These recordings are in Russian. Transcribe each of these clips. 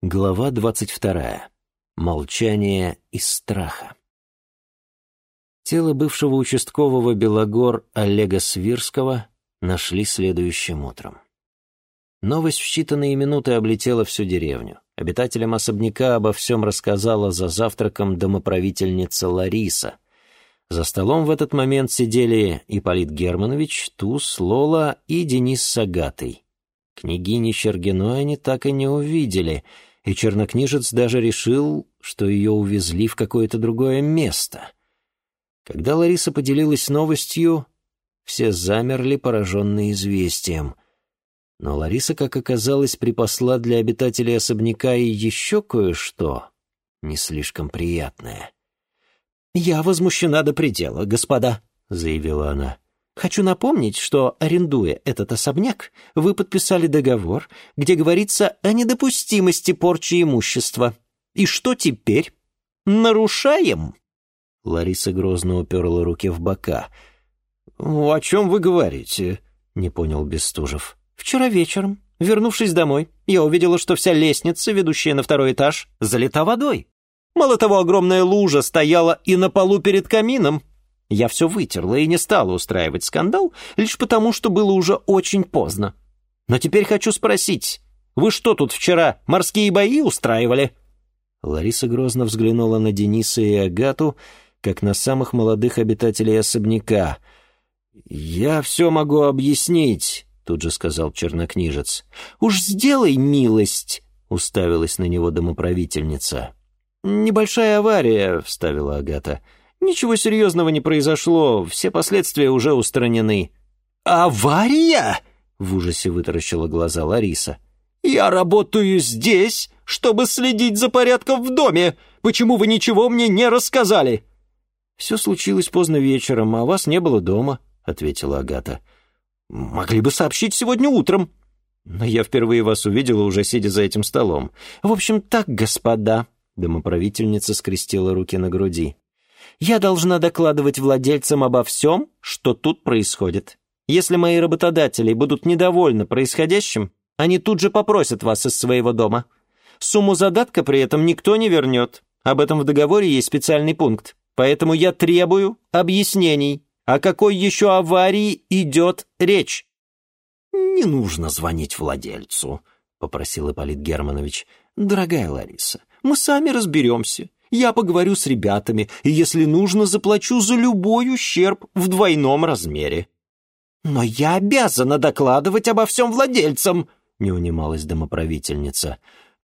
Глава двадцать вторая. Молчание из страха. Тело бывшего участкового Белогор Олега Свирского нашли следующим утром. Новость в считанные минуты облетела всю деревню. Обитателям особняка обо всем рассказала за завтраком домоправительница Лариса. За столом в этот момент сидели Ипполит Германович, Туз, Лола и Денис Сагатый. Княгини Щергиной они так и не увидели — и чернокнижец даже решил, что ее увезли в какое-то другое место. Когда Лариса поделилась новостью, все замерли, пораженные известием. Но Лариса, как оказалось, припасла для обитателей особняка и еще кое-что, не слишком приятное. «Я возмущена до предела, господа», — заявила она. Хочу напомнить, что, арендуя этот особняк, вы подписали договор, где говорится о недопустимости порчи имущества. И что теперь? Нарушаем?» Лариса грозно уперла руки в бока. «О чем вы говорите?» — не понял Бестужев. «Вчера вечером, вернувшись домой, я увидела, что вся лестница, ведущая на второй этаж, залита водой. Мало того, огромная лужа стояла и на полу перед камином. Я все вытерла и не стала устраивать скандал, лишь потому, что было уже очень поздно. Но теперь хочу спросить, вы что тут вчера, морские бои устраивали?» Лариса грозно взглянула на Дениса и Агату, как на самых молодых обитателей особняка. «Я все могу объяснить», — тут же сказал чернокнижец. «Уж сделай милость», — уставилась на него домоправительница. «Небольшая авария», — вставила Агата. «Агата». Ничего серьезного не произошло, все последствия уже устранены». «Авария?» — в ужасе вытаращила глаза Лариса. «Я работаю здесь, чтобы следить за порядком в доме. Почему вы ничего мне не рассказали?» «Все случилось поздно вечером, а вас не было дома», — ответила Агата. «Могли бы сообщить сегодня утром». «Но я впервые вас увидела, уже сидя за этим столом. В общем, так, господа», — домоправительница скрестила руки на груди. Я должна докладывать владельцам обо всем, что тут происходит. Если мои работодатели будут недовольны происходящим, они тут же попросят вас из своего дома. Сумму задатка при этом никто не вернет. Об этом в договоре есть специальный пункт. Поэтому я требую объяснений. О какой еще аварии идет речь? «Не нужно звонить владельцу», — попросил Ипполит Германович. «Дорогая Лариса, мы сами разберемся. Я поговорю с ребятами, и если нужно, заплачу за любой ущерб в двойном размере». «Но я обязана докладывать обо всем владельцам», — не унималась домоправительница.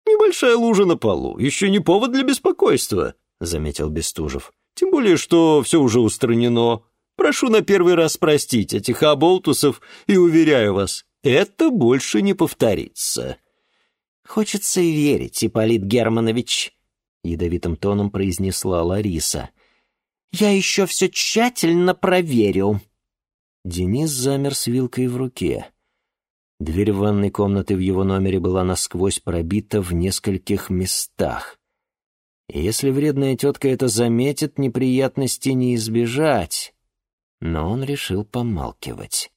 «Небольшая лужа на полу, еще не повод для беспокойства», — заметил Бестужев. «Тем более, что все уже устранено. Прошу на первый раз простить этих оболтусов и уверяю вас, это больше не повторится». «Хочется верить, Ипполит Германович», ядовитым тоном произнесла Лариса. «Я еще все тщательно проверю». Денис замер с вилкой в руке. Дверь ванной комнаты в его номере была насквозь пробита в нескольких местах. И если вредная тетка это заметит, неприятности не избежать. Но он решил помалкивать.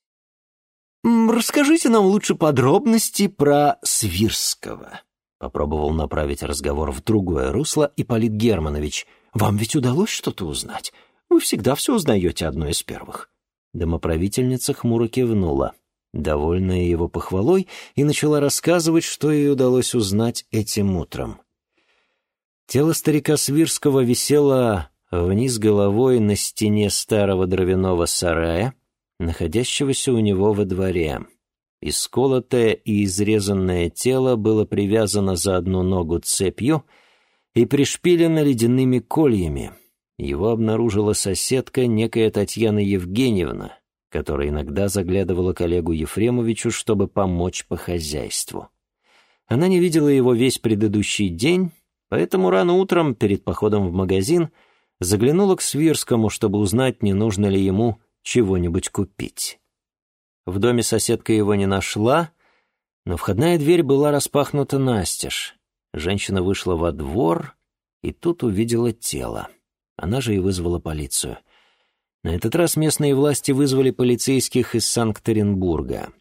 «Расскажите нам лучше подробности про Свирского», Попробовал направить разговор в другое русло Ипполит Германович. «Вам ведь удалось что-то узнать? Вы всегда все узнаете одной из первых». Домоправительница хмуро кивнула, довольная его похвалой, и начала рассказывать, что ей удалось узнать этим утром. Тело старика Свирского висело вниз головой на стене старого дровяного сарая, находящегося у него во дворе. Исколотое и изрезанное тело было привязано за одну ногу цепью и пришпилено ледяными кольями. Его обнаружила соседка, некая Татьяна Евгеньевна, которая иногда заглядывала коллегу Ефремовичу, чтобы помочь по хозяйству. Она не видела его весь предыдущий день, поэтому рано утром, перед походом в магазин, заглянула к Свирскому, чтобы узнать, не нужно ли ему чего-нибудь купить. В доме соседка его не нашла, но входная дверь была распахнута настежь. Женщина вышла во двор и тут увидела тело. Она же и вызвала полицию. На этот раз местные власти вызвали полицейских из Санкт-Петербурга.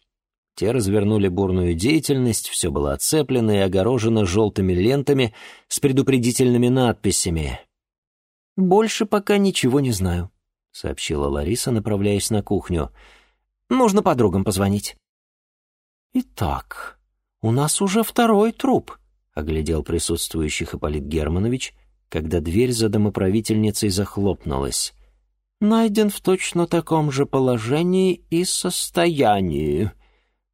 Те развернули бурную деятельность, все было оцеплено и огорожено желтыми лентами с предупредительными надписями. «Больше пока ничего не знаю», — сообщила Лариса, направляясь на кухню. «Нужно подругам позвонить». «Итак, у нас уже второй труп», — оглядел присутствующих Ипполит Германович, когда дверь за домоправительницей захлопнулась. «Найден в точно таком же положении и состоянии.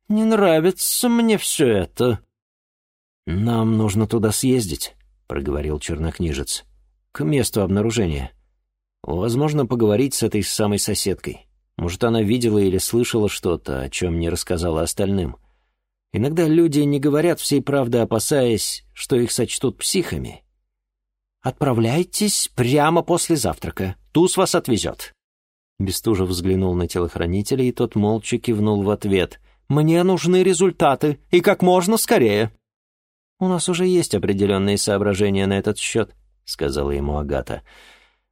Не нравится мне все это». «Нам нужно туда съездить», — проговорил чернокнижец. «К месту обнаружения. Возможно, поговорить с этой самой соседкой. Может, она видела или слышала что-то, о чем не рассказала остальным. Иногда люди не говорят всей правды, опасаясь, что их сочтут психами. «Отправляйтесь прямо после завтрака. Туз вас отвезет». Бестужев взглянул на телохранителя, и тот молча кивнул в ответ. «Мне нужны результаты, и как можно скорее». «У нас уже есть определенные соображения на этот счет», — сказала ему Агата.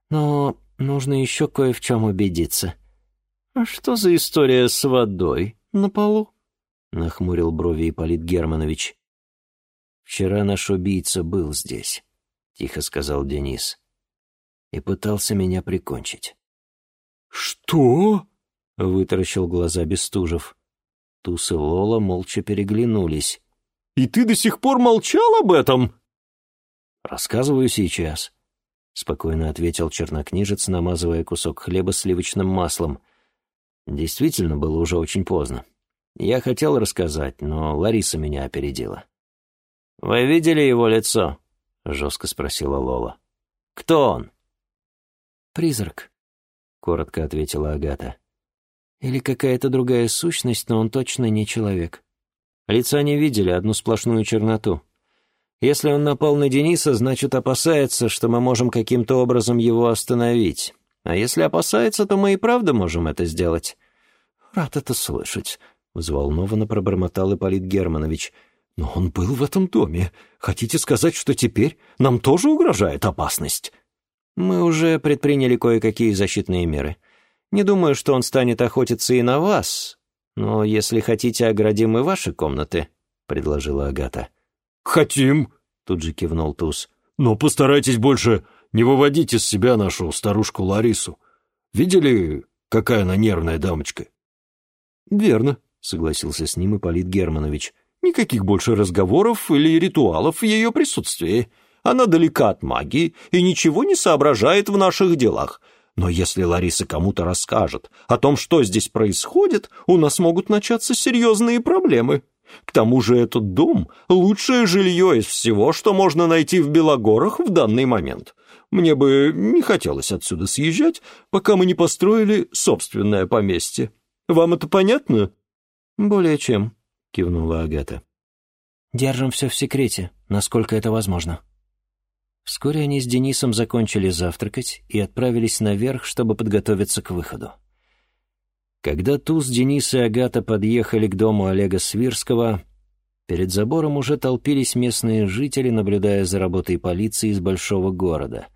«Но нужно еще кое в чем убедиться». «А что за история с водой на полу?» — нахмурил брови Ипполит Германович. «Вчера наш убийца был здесь», — тихо сказал Денис, — «и пытался меня прикончить». «Что?» — вытаращил глаза Бестужев. Туз и Лола молча переглянулись. «И ты до сих пор молчал об этом?» «Рассказываю сейчас», — спокойно ответил чернокнижец, намазывая кусок хлеба сливочным маслом. «Действительно, было уже очень поздно. Я хотел рассказать, но Лариса меня опередила. «Вы видели его лицо?» — жестко спросила Лола. «Кто он?» «Призрак», — коротко ответила Агата. «Или какая-то другая сущность, но он точно не человек. Лица не видели, одну сплошную черноту. Если он напал на Дениса, значит, опасается, что мы можем каким-то образом его остановить. А если опасается, то мы и правда можем это сделать». «Рад это слышать», — взволнованно пробормотал Ипполит Германович. «Но он был в этом доме. Хотите сказать, что теперь нам тоже угрожает опасность?» «Мы уже предприняли кое-какие защитные меры. Не думаю, что он станет охотиться и на вас, но если хотите, оградим и ваши комнаты», — предложила Агата. «Хотим», — тут же кивнул Туз. «Но постарайтесь больше не выводить из себя нашу старушку Ларису. Видели, какая она нервная дамочка?» «Верно», — согласился с ним Ипполит Германович. «Никаких больше разговоров или ритуалов в ее присутствии. Она далека от магии и ничего не соображает в наших делах. Но если Лариса кому-то расскажет о том, что здесь происходит, у нас могут начаться серьезные проблемы. К тому же этот дом — лучшее жилье из всего, что можно найти в Белогорах в данный момент. Мне бы не хотелось отсюда съезжать, пока мы не построили собственное поместье. Вам это понятно?» «Более чем», — кивнула Агата. «Держим все в секрете, насколько это возможно». Вскоре они с Денисом закончили завтракать и отправились наверх, чтобы подготовиться к выходу. Когда Туз, Денис и Агата подъехали к дому Олега Свирского, перед забором уже толпились местные жители, наблюдая за работой полиции из большого города.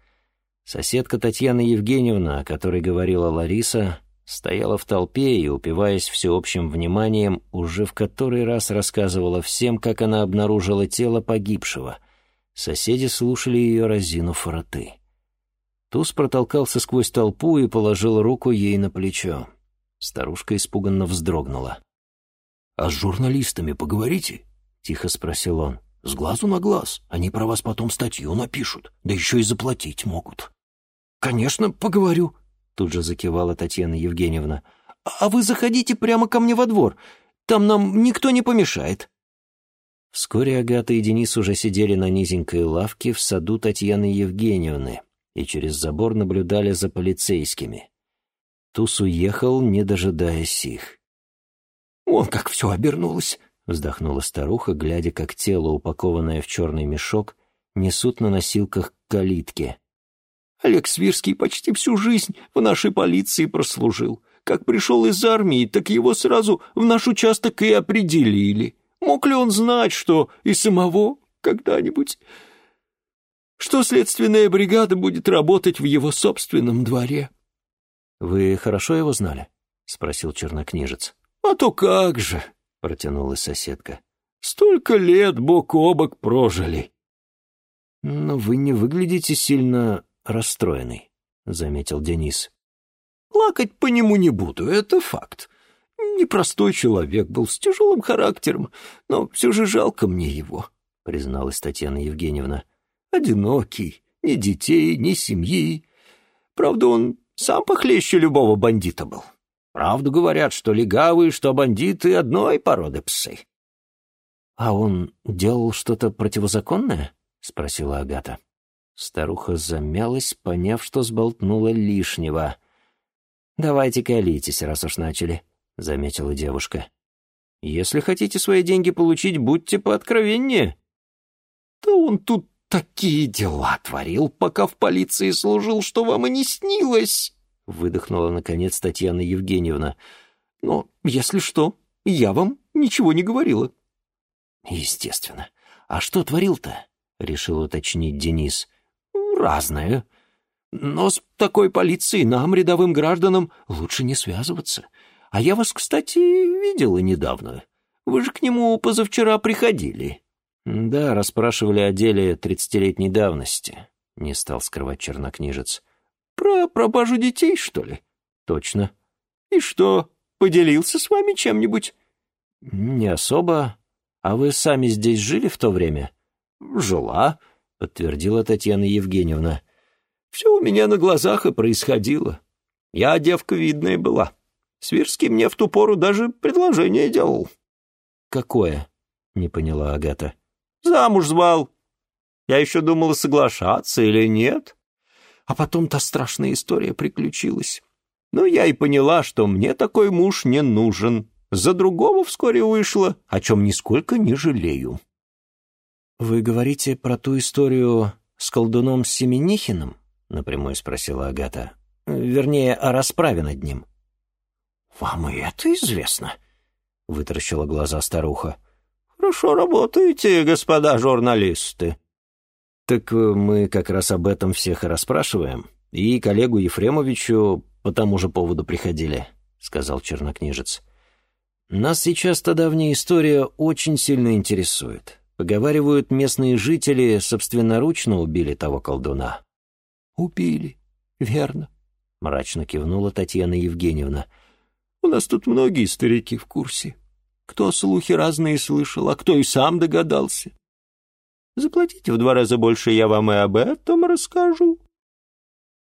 Соседка Татьяна Евгеньевна, о которой говорила Лариса, стояла в толпе и, упиваясь всеобщим вниманием, уже в который раз рассказывала всем, как она обнаружила тело погибшего. Соседи слушали ее разинув роты. Туз протолкался сквозь толпу и положил руку ей на плечо. Старушка испуганно вздрогнула. «А с журналистами поговорите?» — тихо спросил он. «С глазу на глаз. Они про вас потом статью напишут, да еще и заплатить могут». «Конечно, поговорю», Тут же закивала Татьяна Евгеньевна. «А вы заходите прямо ко мне во двор. Там нам никто не помешает». Вскоре Агата и Денис уже сидели на низенькой лавке в саду Татьяны Евгеньевны и через забор наблюдали за полицейскими. Туз уехал, не дожидаясь их. «Вон как все обернулось!» — вздохнула старуха, глядя, как тело, упакованное в черный мешок, несут на носилках к калитке. Олег Свирский почти всю жизнь в нашей полиции прослужил. Как пришел из армии, так его сразу в наш участок и определили. Мог ли он знать, что и самого когда-нибудь... Что следственная бригада будет работать в его собственном дворе? — Вы хорошо его знали? — спросил чернокнижец. — А то как же! — протянула соседка. «Столько лет бок о бок прожили». «Но вы не выглядите сильно расстроенный», — заметил Денис. «Плакать по нему не буду, это факт. Непростой человек был, с тяжелым характером, но все же жалко мне его», — призналась Татьяна Евгеньевна. «Одинокий, ни детей, ни семьи. Правда, он сам похлеще любого бандита был. Правду говорят, что легавые, что бандиты одной породы псы». «А он делал что-то противозаконное?» — спросила Агата. Старуха замялась, поняв, что сболтнула лишнего. «Давайте колитесь, раз уж начали», — заметила девушка. «Если хотите свои деньги получить, будьте пооткровеннее». «Да он тут такие дела творил, пока в полиции служил, что вам и не снилось!» — выдохнула, наконец, Татьяна Евгеньевна. «Но, если что, я вам ничего не говорила». «Естественно. А что творил-то?» — решил уточнить Денис. «Разное. Но с такой полицией нам, рядовым гражданам, лучше не связываться. А я вас, кстати, видела недавно. Вы же к нему позавчера приходили». «Да, расспрашивали о деле тридцатилетней давности», — не стал скрывать чернокнижец. «Про пропажу детей, что ли?» «Точно». «И что, поделился с вами чем-нибудь?» «Не особо. А вы сами здесь жили в то время?» «Жила», — подтвердила Татьяна Евгеньевна. «Все у меня на глазах и происходило. Я девка видная была. Свирский мне в ту пору даже предложение делал». «Какое?» — не поняла Агата. Замуж звал. Я еще думала, соглашаться или нет. А потом та страшная история приключилась. Но я и поняла, что мне такой муж не нужен. За другого вскоре вышла, о чем нисколько не жалею. «Вы говорите про ту историю с колдуном Семенихиным?» — напрямую спросила Агата. «Вернее, о расправе над ним». «Вам и это известно?» — вытаращила глаза старуха. Хорошо работаете, господа журналисты. Так э, мы как раз об этом всех и расспрашиваем. И коллегу Ефремовичу по тому же поводу приходили, сказал чернокнижец. Нас сейчас та давняя история очень сильно интересует. Поговаривают, местные жители собственноручно убили того колдуна. Убили, верно, мрачно кивнула Татьяна Евгеньевна. У нас тут многие старики в курсе. Кто слухи разные слышал, а кто и сам догадался. Заплатите в два раза больше, я вам и об этом расскажу.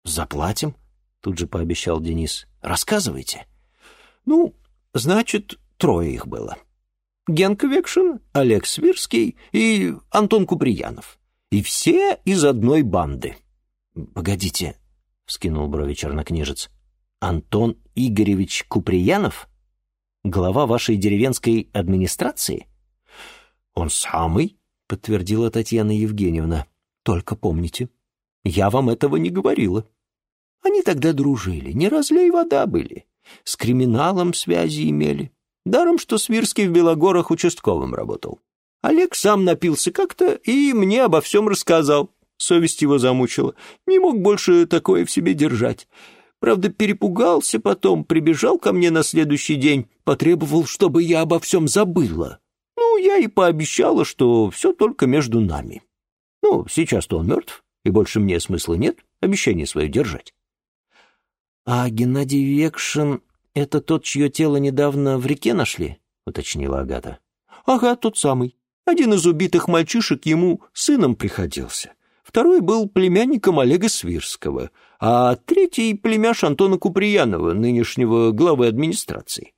Заплатим? Тут же пообещал Денис. Рассказывайте. Ну, значит, трое их было. Генка Векшин, Олег Свирский и Антон Куприянов. И все из одной банды. Погодите, вскинул брови чернокнижец. Антон Игоревич Куприянов? глава вашей деревенской администрации?» «Он самый», — подтвердила Татьяна Евгеньевна. «Только помните, я вам этого не говорила. Они тогда дружили, не разлей вода были, с криминалом связи имели. Даром, что Свирский в Белогорах участковым работал. Олег сам напился как-то и мне обо всем рассказал. Совесть его замучила. Не мог больше такое в себе держать. Правда, перепугался потом, прибежал ко мне на следующий день, потребовал, чтобы я обо всем забыла. Ну, я и пообещала, что все только между нами. Ну, сейчас-то он мертв, и больше мне смысла нет обещание свое держать. — А Геннадий Векшин — это тот, чье тело недавно в реке нашли? — уточнила Агата. — Ага, тот самый. Один из убитых мальчишек ему сыном приходился. Второй был племянником Олега Свирского — а третий — племяш Антона Куприянова, нынешнего главы администрации.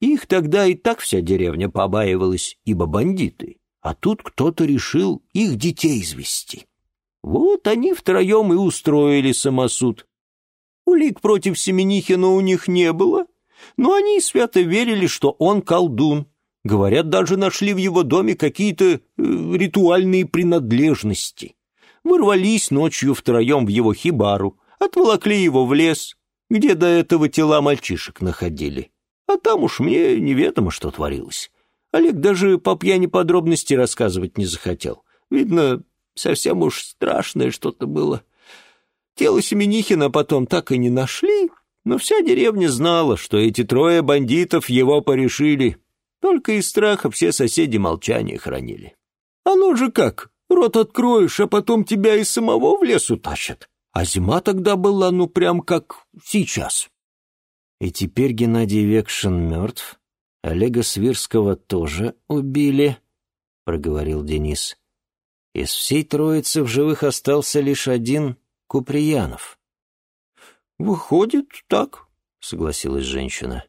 Их тогда и так вся деревня побаивалась, ибо бандиты, а тут кто-то решил их детей извести. Вот они втроем и устроили самосуд. Улик против Семенихина у них не было, но они свято верили, что он колдун. Говорят, даже нашли в его доме какие-то э, ритуальные принадлежности. Ворвались ночью втроем в его хибару, Отволокли его в лес, где до этого тела мальчишек находили. А там уж мне неведомо, что творилось. Олег даже по пьяни подробности рассказывать не захотел. Видно, совсем уж страшное что-то было. Тело Семенихина потом так и не нашли, но вся деревня знала, что эти трое бандитов его порешили. Только из страха все соседи молчание хранили. Оно же как, рот откроешь, а потом тебя и самого в лес утащат. А зима тогда была, ну, прям как сейчас. И теперь Геннадий Векшин мертв, Олега Свирского тоже убили, — проговорил Денис. Из всей троицы в живых остался лишь один Куприянов. «Выходит, так», — согласилась женщина.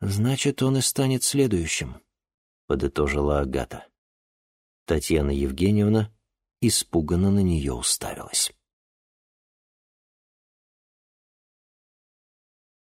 «Значит, он и станет следующим», — подытожила Агата. Татьяна Евгеньевна испуганно на нее уставилась.